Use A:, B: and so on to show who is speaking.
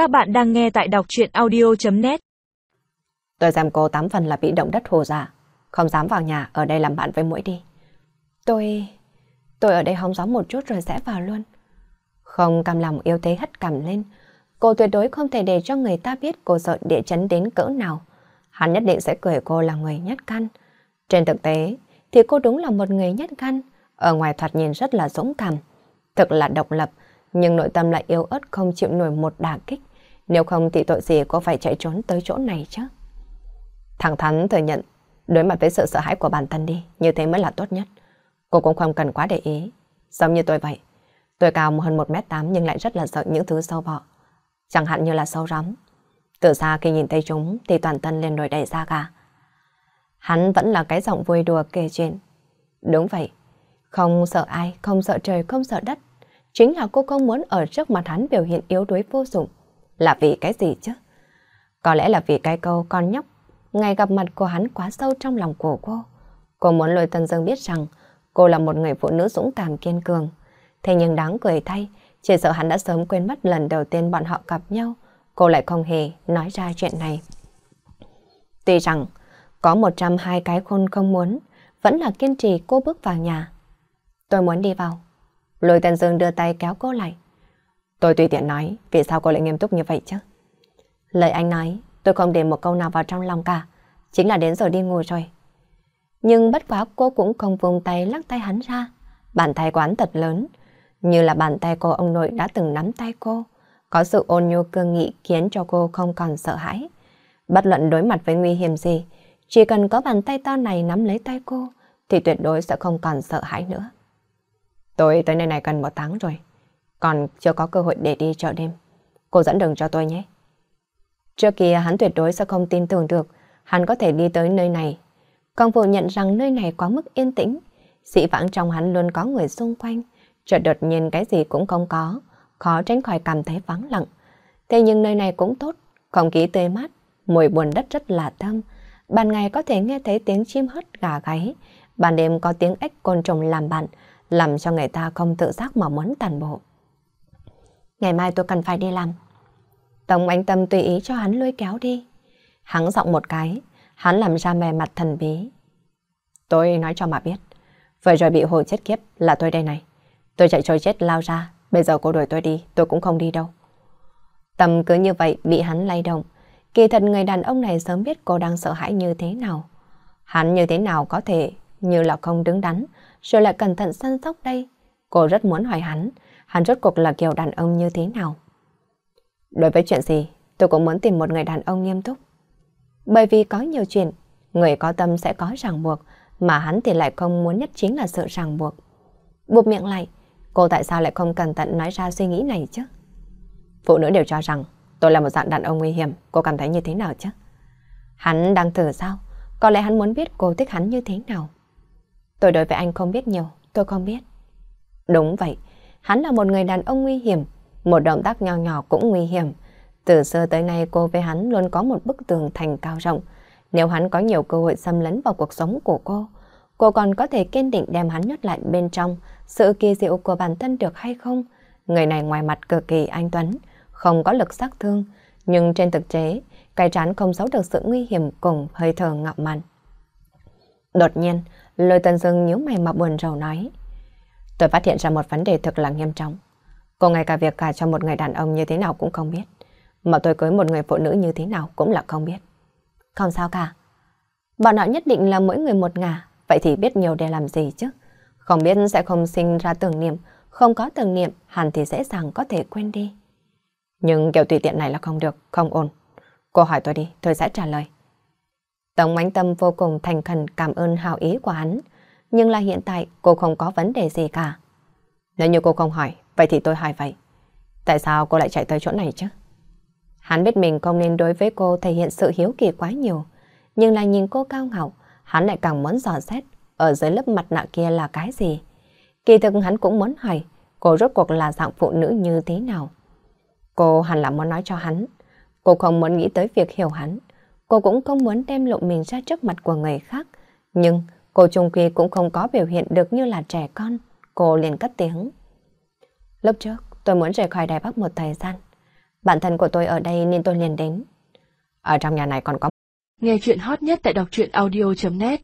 A: Các bạn đang nghe tại đọc chuyện audio.net
B: Tôi xem cô tám phần là bị động đất hồ giả. Không dám vào nhà, ở đây làm bạn với mũi đi.
C: Tôi... Tôi ở đây hóng gió một chút rồi sẽ vào luôn.
B: Không cam lòng yêu thế hất cằm lên. Cô tuyệt đối không thể để cho người ta biết cô sợ địa chấn đến cỡ nào. Hắn nhất định sẽ cười cô là người nhất căn. Trên thực tế, thì cô đúng là một người nhất căn. Ở ngoài thoạt nhìn rất là dũng cảm. Thực là độc lập, nhưng nội tâm lại yếu ớt không chịu nổi một đả kích. Nếu không thì tội gì cô phải chạy trốn tới chỗ này chứ? Thẳng thắn thừa nhận, đối mặt với sự sợ hãi của bản thân đi, như thế mới là tốt nhất. Cô cũng không cần quá để ý. Giống như tôi vậy. Tôi cao hơn 1m8 nhưng lại rất là sợ những thứ sâu bọ. Chẳng hạn như là sâu rắm. Từ xa khi nhìn thấy chúng thì toàn thân liền nổi đầy da gà. Hắn vẫn là cái giọng vui đùa kể chuyện. Đúng vậy. Không sợ ai, không sợ trời, không sợ đất. Chính là cô không muốn ở trước mặt hắn biểu hiện yếu đuối vô dụng. Là vì cái gì chứ? Có lẽ là vì cái câu con nhóc. Ngày gặp mặt của hắn quá sâu trong lòng của cô. Cô muốn lôi Tân Dương biết rằng cô là một người phụ nữ dũng cảm kiên cường. Thế nhưng đáng cười thay, chỉ sợ hắn đã sớm quên mất lần đầu tiên bọn họ gặp nhau. Cô lại không hề nói ra chuyện này. Tuy rằng có 102 cái khôn không muốn, vẫn là kiên trì cô bước vào nhà. Tôi muốn đi vào. Lôi Tân Dương đưa tay kéo cô lại. Tôi tùy tiện nói, vì sao cô lại nghiêm túc như vậy chứ? Lời anh nói, tôi không để một câu nào vào trong lòng cả. Chính là đến giờ đi ngủ rồi. Nhưng bất quá cô cũng không vùng tay lắc tay hắn ra. Bàn tay quán thật lớn, như là bàn tay cô ông nội đã từng nắm tay cô. Có sự ôn nhu cương nghị khiến cho cô không còn sợ hãi. Bất luận đối mặt với nguy hiểm gì, chỉ cần có bàn tay to này nắm lấy tay cô, thì tuyệt đối sẽ không còn sợ hãi nữa. Tôi tới nơi này cần một tháng rồi, còn chưa có cơ hội để đi chợ đêm. Cô dẫn đường cho tôi nhé. Trước kia hắn tuyệt đối sẽ không tin tưởng được hắn có thể đi tới nơi này. Còn phủ nhận rằng nơi này quá mức yên tĩnh, sĩ vãng trong hắn luôn có người xung quanh, chợt đột nhiên cái gì cũng không có, khó tránh khỏi cảm thấy vắng lặng. Thế nhưng nơi này cũng tốt, không khí tươi mát, mùi buồn đất rất là thơm. Ban ngày có thể nghe thấy tiếng chim hót gà gáy, ban đêm có tiếng ếch côn trùng làm bạn, làm cho người ta không tự giác mà muốn tàn bộ. Ngày mai tôi cần phải đi làm. Tống anh Tâm tùy ý cho hắn lôi kéo đi. Hắn giọng một cái, hắn làm ra mè mặt thần bí. Tôi nói cho mà biết, vừa rồi bị hồi chết kiếp là tôi đây này. Tôi chạy trôi chết lao ra, bây giờ cô đuổi tôi đi, tôi cũng không đi đâu. Tâm cứ như vậy bị hắn lay động. Kỳ thật người đàn ông này sớm biết cô đang sợ hãi như thế nào. Hắn như thế nào có thể như là không đứng đắn, rồi lại cẩn thận săn sóc đây. Cô rất muốn hỏi hắn, hắn rốt cuộc là kiểu đàn ông như thế nào. Đối với chuyện gì, tôi cũng muốn tìm một người đàn ông nghiêm túc. Bởi vì có nhiều chuyện, người có tâm sẽ có ràng buộc, mà hắn thì lại không muốn nhất chính là sự ràng buộc. Buộc miệng lại, cô tại sao lại không cẩn thận nói ra suy nghĩ này chứ? Phụ nữ đều cho rằng tôi là một dạng đàn ông nguy hiểm, cô cảm thấy như thế nào chứ? Hắn đang thử sao? Có lẽ hắn muốn biết cô thích hắn như thế nào. Tôi đối với anh không biết nhiều, tôi không biết. Đúng vậy, hắn là một người đàn ông nguy hiểm, một động tác nhỏ nhỏ cũng nguy hiểm. Từ xưa tới nay cô với hắn luôn có một bức tường thành cao rộng. Nếu hắn có nhiều cơ hội xâm lấn vào cuộc sống của cô, cô còn có thể kiên định đem hắn nhốt lại bên trong sự kỳ diệu của bản thân được hay không? Người này ngoài mặt cực kỳ anh tuấn, không có lực sát thương, nhưng trên thực tế, cái trán không giấu được sự nguy hiểm cùng hơi thở ngạo mạn. Đột nhiên, Lôi Tân Dương nhíu mày mà buồn rầu nói. Tôi phát hiện ra một vấn đề thực là nghiêm trọng. Cô ngay cả việc cả cho một người đàn ông như thế nào cũng không biết. Mà tôi cưới một người phụ nữ như thế nào cũng là không biết. Không sao cả. Bọn họ nhất định là mỗi người một ngả, vậy thì biết nhiều để làm gì chứ? Không biết sẽ không sinh ra tưởng niệm, không có tưởng niệm hẳn thì dễ dàng có thể quên đi. Nhưng kiểu tùy tiện này là không được, không ổn. Cô hỏi tôi đi, tôi sẽ trả lời. Tống Ánh Tâm vô cùng thành khẩn cảm ơn hào ý của hắn, nhưng là hiện tại cô không có vấn đề gì cả. Nếu như cô không hỏi, vậy thì tôi hỏi vậy. Tại sao cô lại chạy tới chỗ này chứ? Hắn biết mình không nên đối với cô thể hiện sự hiếu kỳ quá nhiều, nhưng là nhìn cô cao ngạo, hắn lại càng muốn dò xét ở dưới lớp mặt nạ kia là cái gì. Kỳ thực hắn cũng muốn hỏi cô rốt cuộc là dạng phụ nữ như thế nào. Cô hẳn là muốn nói cho hắn. Cô không muốn nghĩ tới việc hiểu hắn. Cô cũng không muốn đem lộ mình ra trước mặt của người khác. Nhưng cô trung quy cũng không có biểu hiện được như là trẻ con. Cô liền cất tiếng. Lúc trước, tôi muốn rời khỏi Đài Bắc một thời gian. Bạn thân của tôi ở đây nên tôi liền đến. Ở trong nhà này còn có...
A: Nghe chuyện hot nhất tại đọc truyện audio.net